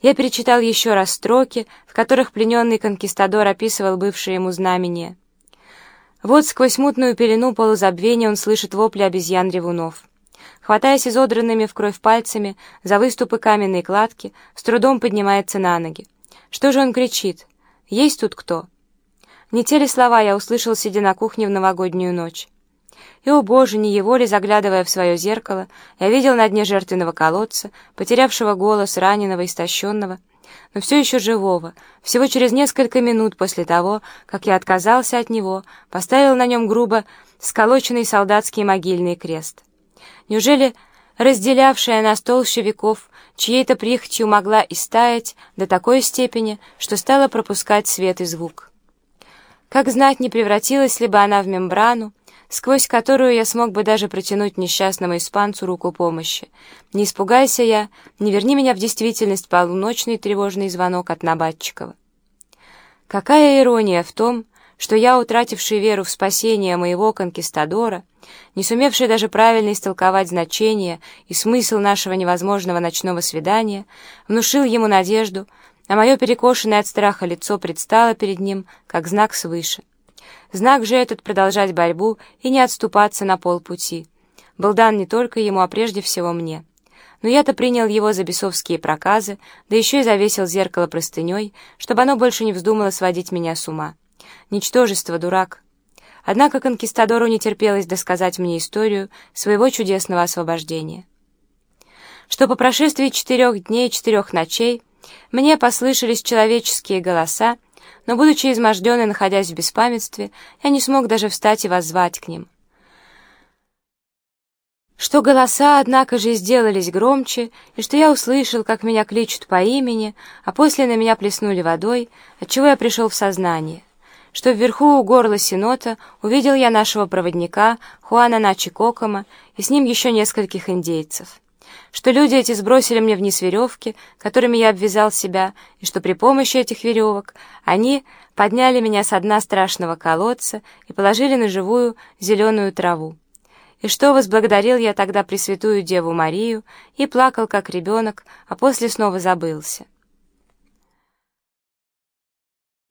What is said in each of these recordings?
Я перечитал еще раз строки, в которых плененный конкистадор описывал бывшее ему знамение. Вот сквозь мутную пелену полузабвения он слышит вопли обезьян-ревунов. Хватаясь изодранными в кровь пальцами за выступы каменной кладки, с трудом поднимается на ноги. Что же он кричит? «Есть тут кто?» Не те ли слова я услышал, сидя на кухне в новогоднюю ночь? И, о боже, не его ли, заглядывая в свое зеркало, я видел на дне жертвенного колодца, потерявшего голос, раненого, истощенного, но все еще живого, всего через несколько минут после того, как я отказался от него, поставил на нем грубо сколоченный солдатский могильный крест. Неужели разделявшая нас толще веков, чьей-то прихотью могла истаять до такой степени, что стала пропускать свет и звук? Как знать, не превратилась ли бы она в мембрану, сквозь которую я смог бы даже протянуть несчастному испанцу руку помощи. Не испугайся я, не верни меня в действительность полуночный тревожный звонок от Набатчикова. Какая ирония в том, что я, утративший веру в спасение моего конкистадора, не сумевший даже правильно истолковать значение и смысл нашего невозможного ночного свидания, внушил ему надежду, а мое перекошенное от страха лицо предстало перед ним как знак свыше. Знак же этот продолжать борьбу и не отступаться на полпути. Был дан не только ему, а прежде всего мне. Но я-то принял его за бесовские проказы, да еще и завесил зеркало простыней, чтобы оно больше не вздумало сводить меня с ума. Ничтожество, дурак. Однако конкистадору не терпелось досказать мне историю своего чудесного освобождения. Что по прошествии четырех дней и четырех ночей мне послышались человеческие голоса, но, будучи изможден и находясь в беспамятстве, я не смог даже встать и воззвать к ним. Что голоса, однако же, сделались громче, и что я услышал, как меня кличут по имени, а после на меня плеснули водой, отчего я пришел в сознание. Что вверху у горла Синота увидел я нашего проводника Хуана Начи Кокома и с ним еще нескольких индейцев что люди эти сбросили мне вниз веревки, которыми я обвязал себя, и что при помощи этих веревок они подняли меня с дна страшного колодца и положили на живую зеленую траву. И что возблагодарил я тогда Пресвятую Деву Марию и плакал, как ребенок, а после снова забылся.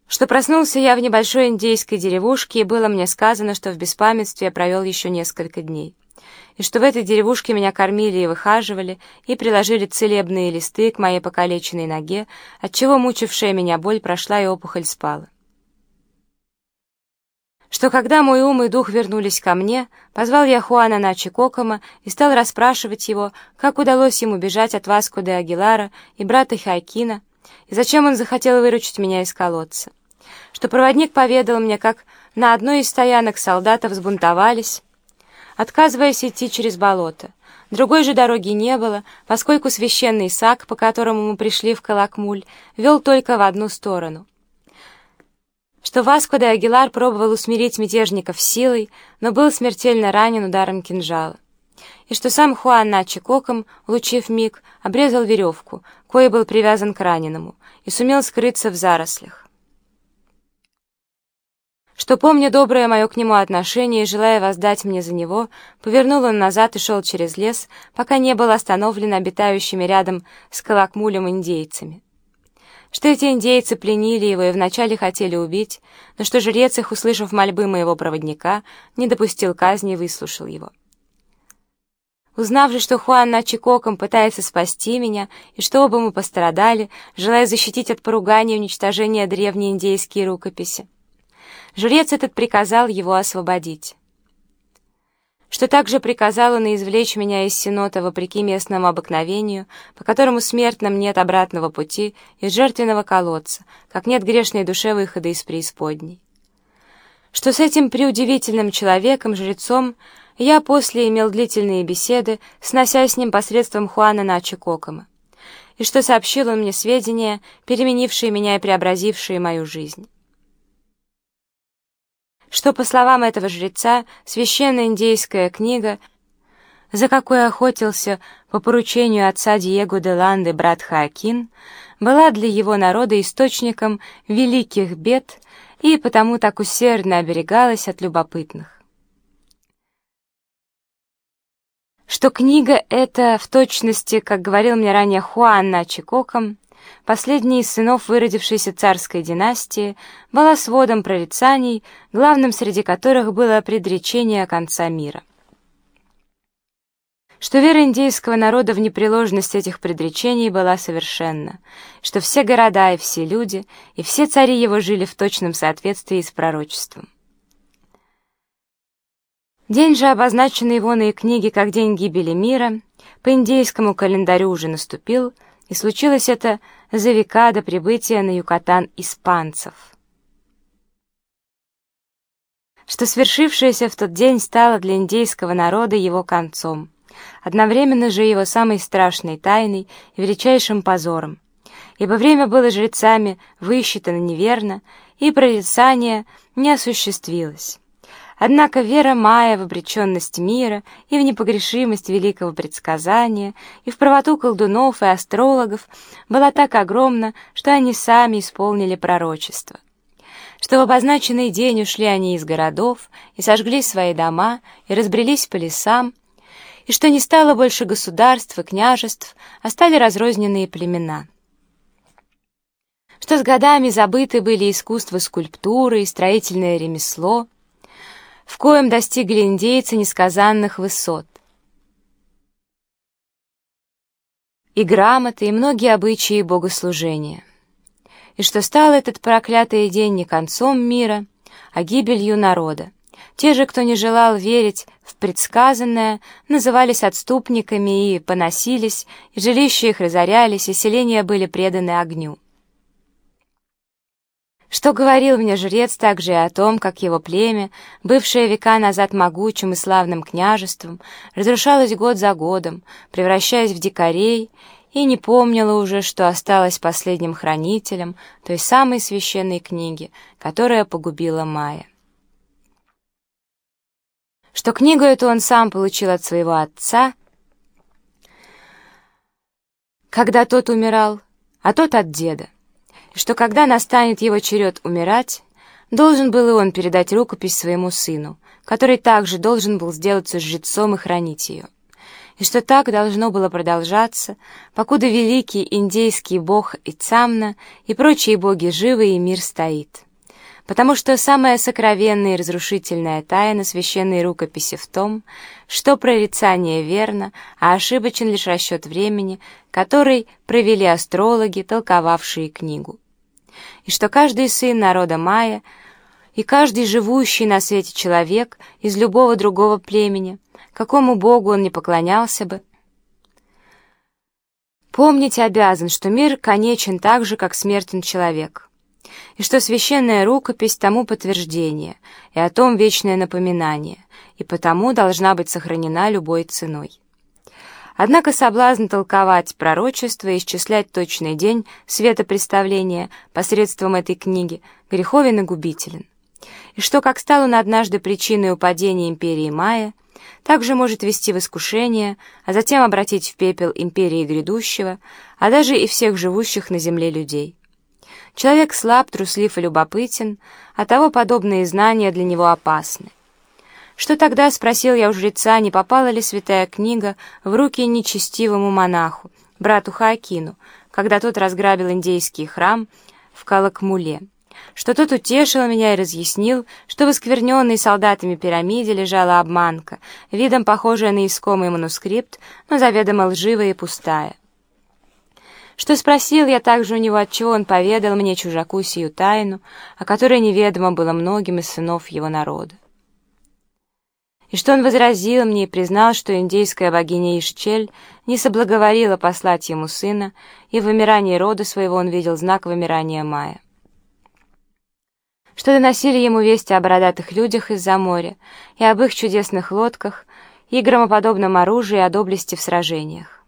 Что проснулся я в небольшой индейской деревушке, и было мне сказано, что в беспамятстве я провел еще несколько дней и что в этой деревушке меня кормили и выхаживали, и приложили целебные листы к моей покалеченной ноге, отчего мучившая меня боль прошла и опухоль спала. Что когда мой ум и дух вернулись ко мне, позвал я Хуана Начи Кокома и стал расспрашивать его, как удалось ему бежать от Васко де Агилара и брата Хайкина, и зачем он захотел выручить меня из колодца. Что проводник поведал мне, как на одной из стоянок солдатов взбунтовались, отказываясь идти через болото. Другой же дороги не было, поскольку священный сак, по которому мы пришли в Калакмуль, вел только в одну сторону. Что Васко де Агилар пробовал усмирить мятежников силой, но был смертельно ранен ударом кинжала. И что сам Хуан Начи Коком, улучив миг, обрезал веревку, кое был привязан к раненому, и сумел скрыться в зарослях что, помня доброе мое к нему отношение и желая воздать мне за него, повернул он назад и шел через лес, пока не был остановлен обитающими рядом с Калакмулем индейцами. Что эти индейцы пленили его и вначале хотели убить, но что жрец их, услышав мольбы моего проводника, не допустил казни и выслушал его. Узнав же, что Хуан Начикоком пытается спасти меня, и что оба мы пострадали, желая защитить от поругания и уничтожения древние индейские рукописи, Жрец этот приказал его освободить. Что также приказал он извлечь меня из сенота вопреки местному обыкновению, по которому смертным нет обратного пути из жертвенного колодца, как нет грешной душе выхода из преисподней. Что с этим преудивительным человеком, жрецом, я после имел длительные беседы, снося с ним посредством Хуана Начи Кокома, и что сообщил он мне сведения, переменившие меня и преобразившие мою жизнь что, по словам этого жреца, священная индейская книга, за какой охотился по поручению отца Диего де Ланды брат Хаакин, была для его народа источником великих бед и потому так усердно оберегалась от любопытных. Что книга эта, в точности, как говорил мне ранее Хуан Начикоком, последний из сынов выродившейся царской династии, была сводом прорицаний, главным среди которых было предречение конца мира. Что вера индейского народа в непреложность этих предречений была совершенна, что все города и все люди, и все цари его жили в точном соответствии с пророчеством. День же, обозначенный в оной книге как день гибели мира, по индейскому календарю уже наступил, и случилось это за века до прибытия на Юкатан испанцев. Что свершившееся в тот день стало для индейского народа его концом, одновременно же его самой страшной тайной и величайшим позором, ибо время было жрецами высчитано неверно, и прорицание не осуществилось. Однако вера Майя в обреченность мира и в непогрешимость великого предсказания, и в правоту колдунов и астрологов была так огромна, что они сами исполнили пророчество. Что в обозначенный день ушли они из городов и сожгли свои дома и разбрелись по лесам, и что не стало больше государств и княжеств, а стали разрозненные племена что с годами забыты были искусство скульптуры и строительное ремесло, в коем достигли индейцы несказанных высот. И грамоты, и многие обычаи богослужения. И что стал этот проклятый день не концом мира, а гибелью народа. Те же, кто не желал верить в предсказанное, назывались отступниками и поносились, и жилища их разорялись, и селения были преданы огню. Что говорил мне жрец также и о том, как его племя, бывшее века назад могучим и славным княжеством, разрушалось год за годом, превращаясь в дикарей, и не помнило уже, что осталось последним хранителем той самой священной книги, которая погубила Майя. Что книгу эту он сам получил от своего отца, когда тот умирал, а тот от деда что когда настанет его черед умирать, должен был и он передать рукопись своему сыну, который также должен был сделаться жрецом и хранить ее, и что так должно было продолжаться, покуда великий индейский бог Ицамна и прочие боги живы и мир стоит. Потому что самая сокровенная и разрушительная тайна священной рукописи в том, что прорицание верно, а ошибочен лишь расчет времени, который провели астрологи, толковавшие книгу и что каждый сын народа Майя и каждый живущий на свете человек из любого другого племени, какому богу он не поклонялся бы, помнить обязан, что мир конечен так же, как смертен человек, и что священная рукопись тому подтверждение, и о том вечное напоминание, и потому должна быть сохранена любой ценой. Однако соблазн толковать пророчество и исчислять точный день светопредставления посредством этой книги греховен и губителен. И что, как стал он однажды причиной упадения империи Майя, также может вести в искушение, а затем обратить в пепел империи грядущего, а даже и всех живущих на земле людей. Человек слаб, труслив и любопытен, а того подобные знания для него опасны. Что тогда, спросил я у жреца, не попала ли святая книга в руки нечестивому монаху, брату Хаакину, когда тот разграбил индейский храм в Калакмуле, что тот утешил меня и разъяснил, что в оскверненной солдатами пирамиде лежала обманка, видом похожая на искомый манускрипт, но заведомо лживая и пустая. Что спросил я также у него, отчего он поведал мне чужаку сию тайну, о которой неведомо было многим из сынов его народа и что он возразил мне и признал, что индейская богиня Ишчель не соблаговорила послать ему сына, и в вымирании рода своего он видел знак вымирания Мая. Что доносили ему вести о бородатых людях из-за моря, и об их чудесных лодках, и громоподобном оружии, и о доблести в сражениях.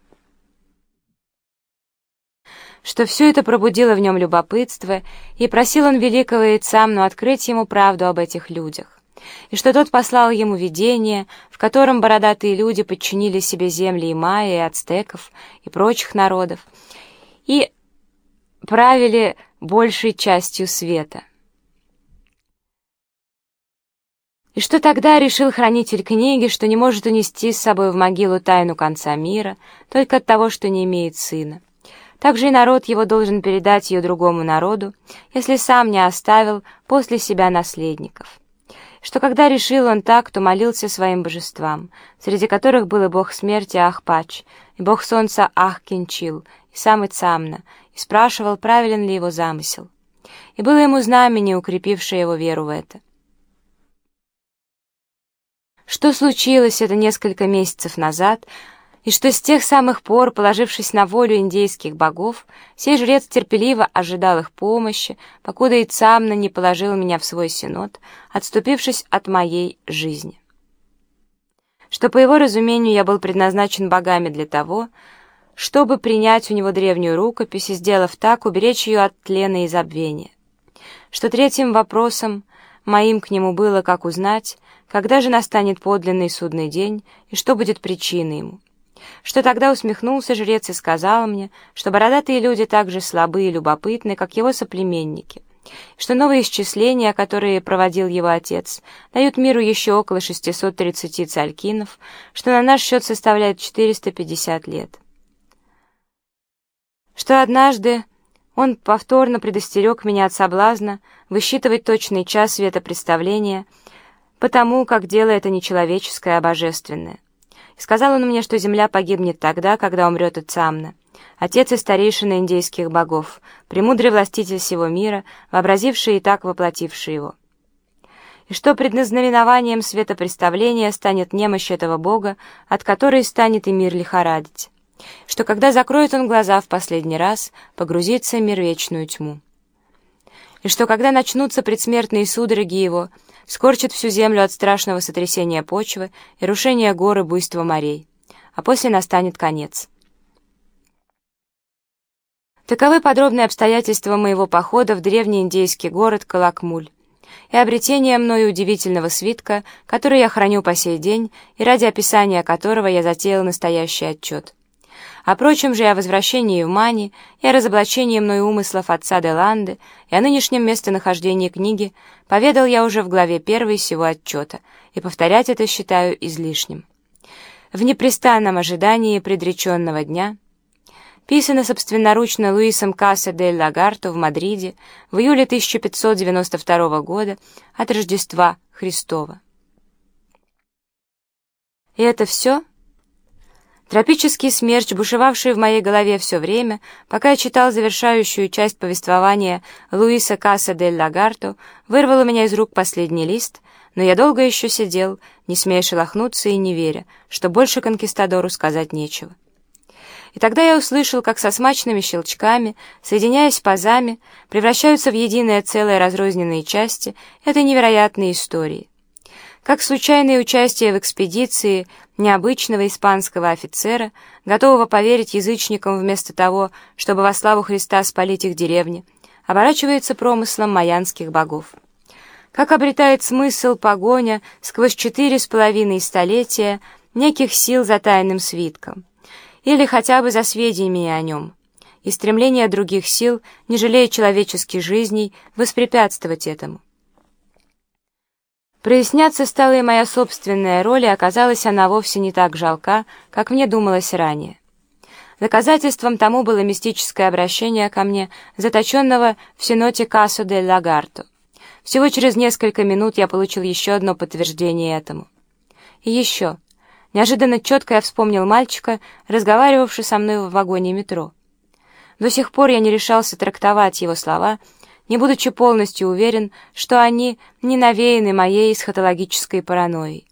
Что все это пробудило в нем любопытство, и просил он великого Ицамну открыть ему правду об этих людях и что тот послал ему видение, в котором бородатые люди подчинили себе земли и майя, и ацтеков, и прочих народов, и правили большей частью света. И что тогда решил хранитель книги, что не может унести с собой в могилу тайну конца мира, только от того, что не имеет сына. Также и народ его должен передать ее другому народу, если сам не оставил после себя наследников. Что когда решил он так, то молился своим божествам, среди которых был и бог смерти Ахпач, и бог солнца Ахкинчил, и сам Ицамна, и спрашивал, правилен ли его замысел. И было ему знамение, укрепившее его веру в это. Что случилось это несколько месяцев назад, и что с тех самых пор, положившись на волю индейских богов, сей жрец терпеливо ожидал их помощи, покуда и Цамна не положил меня в свой синод, отступившись от моей жизни. Что, по его разумению, я был предназначен богами для того, чтобы принять у него древнюю рукопись и, сделав так, уберечь ее от тлена и забвения. Что третьим вопросом моим к нему было, как узнать, когда же настанет подлинный судный день и что будет причиной ему что тогда усмехнулся жрец и сказал мне, что бородатые люди так же слабы и любопытны, как его соплеменники, что новые исчисления, которые проводил его отец, дают миру еще около 630 цалькинов, что на наш счет составляет 450 лет. Что однажды он повторно предостерег меня от соблазна высчитывать точный час светопредставления, потому как дело это не человеческое, а божественное. Сказал он мне, что земля погибнет тогда, когда умрет Ицамна, отец и старейшина индейских богов, премудрый властитель всего мира, вообразивший и так воплотивший его. И что предназнаменованием светопреставления станет немощь этого бога, от которой станет и мир лихорадить. Что когда закроет он глаза в последний раз, погрузится мир в вечную тьму. И что когда начнутся предсмертные судороги его, скорчит всю землю от страшного сотрясения почвы и рушения горы буйства морей, а после настанет конец. Таковы подробные обстоятельства моего похода в древний индейский город Калакмуль и обретение мною удивительного свитка, который я храню по сей день и ради описания которого я затеял настоящий отчет. О прочем же и о возвращении в Мани, и о разоблачении мной умыслов отца Деланды, и о нынешнем местонахождении книги поведал я уже в главе первой сего отчета, и повторять это считаю излишним. В непрестанном ожидании предреченного дня писано собственноручно Луисом Касса дель Лагарто в Мадриде в июле 1592 года от Рождества Христова. И это все? Тропический смерч, бушевавший в моей голове все время, пока я читал завершающую часть повествования Луиса Касса дель Лагарто, вырвал у меня из рук последний лист, но я долго еще сидел, не смея шелохнуться и не веря, что больше конкистадору сказать нечего. И тогда я услышал, как со смачными щелчками, соединяясь пазами, превращаются в единое целое разрозненные части этой невероятной истории как случайное участие в экспедиции необычного испанского офицера, готового поверить язычникам вместо того, чтобы во славу Христа спалить их деревни, оборачивается промыслом майянских богов. Как обретает смысл погоня сквозь четыре с половиной столетия неких сил за тайным свитком, или хотя бы за сведениями о нем, и стремление других сил, не жалея человеческих жизней, воспрепятствовать этому. Проясняться стала и моя собственная роль, и оказалась она вовсе не так жалка, как мне думалось ранее. Доказательством тому было мистическое обращение ко мне, заточенного в сеноте Кассо де Лагарто. Всего через несколько минут я получил еще одно подтверждение этому. И еще. Неожиданно четко я вспомнил мальчика, разговаривавшего со мной в вагоне метро. До сих пор я не решался трактовать его слова — не будучи полностью уверен, что они не навеяны моей эсхатологической паранойей.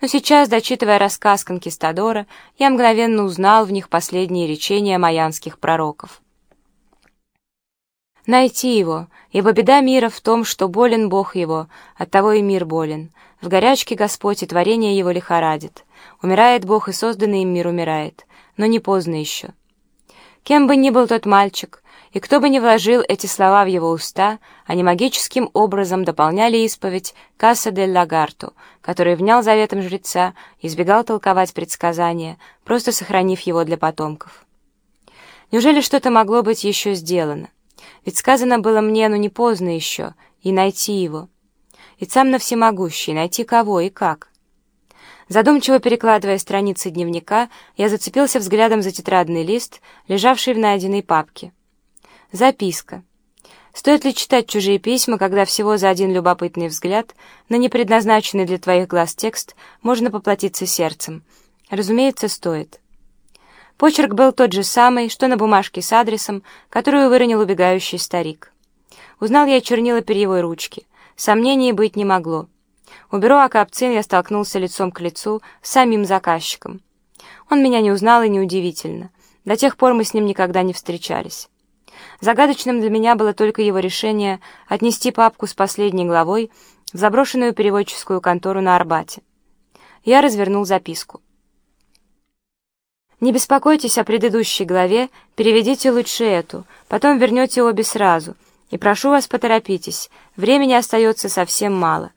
Но сейчас, дочитывая рассказ Конкистадора, я мгновенно узнал в них последние речения майянских пророков. Найти его, ибо беда мира в том, что болен Бог его, оттого и мир болен. В горячке Господь и творение его лихорадит. Умирает Бог, и созданный им мир умирает, но не поздно еще. Кем бы ни был тот мальчик, и кто бы ни вложил эти слова в его уста, они магическим образом дополняли исповедь Касса дель Лагарту, который внял заветом жреца и избегал толковать предсказания, просто сохранив его для потомков. Неужели что-то могло быть еще сделано? Ведь сказано было мне, ну не поздно еще, и найти его. И сам на всемогущий, найти кого и как. Задумчиво перекладывая страницы дневника, я зацепился взглядом за тетрадный лист, лежавший в найденной папке. Записка. Стоит ли читать чужие письма, когда всего за один любопытный взгляд на непредназначенный для твоих глаз текст можно поплатиться сердцем? Разумеется, стоит. Почерк был тот же самый, что на бумажке с адресом, которую выронил убегающий старик. Узнал я чернила перьевой ручки. Сомнений быть не могло. У бюро Акапцин я столкнулся лицом к лицу с самим заказчиком. Он меня не узнал и неудивительно. До тех пор мы с ним никогда не встречались. Загадочным для меня было только его решение отнести папку с последней главой в заброшенную переводческую контору на Арбате. Я развернул записку. «Не беспокойтесь о предыдущей главе, переведите лучше эту, потом вернете обе сразу. И прошу вас, поторопитесь, времени остается совсем мало».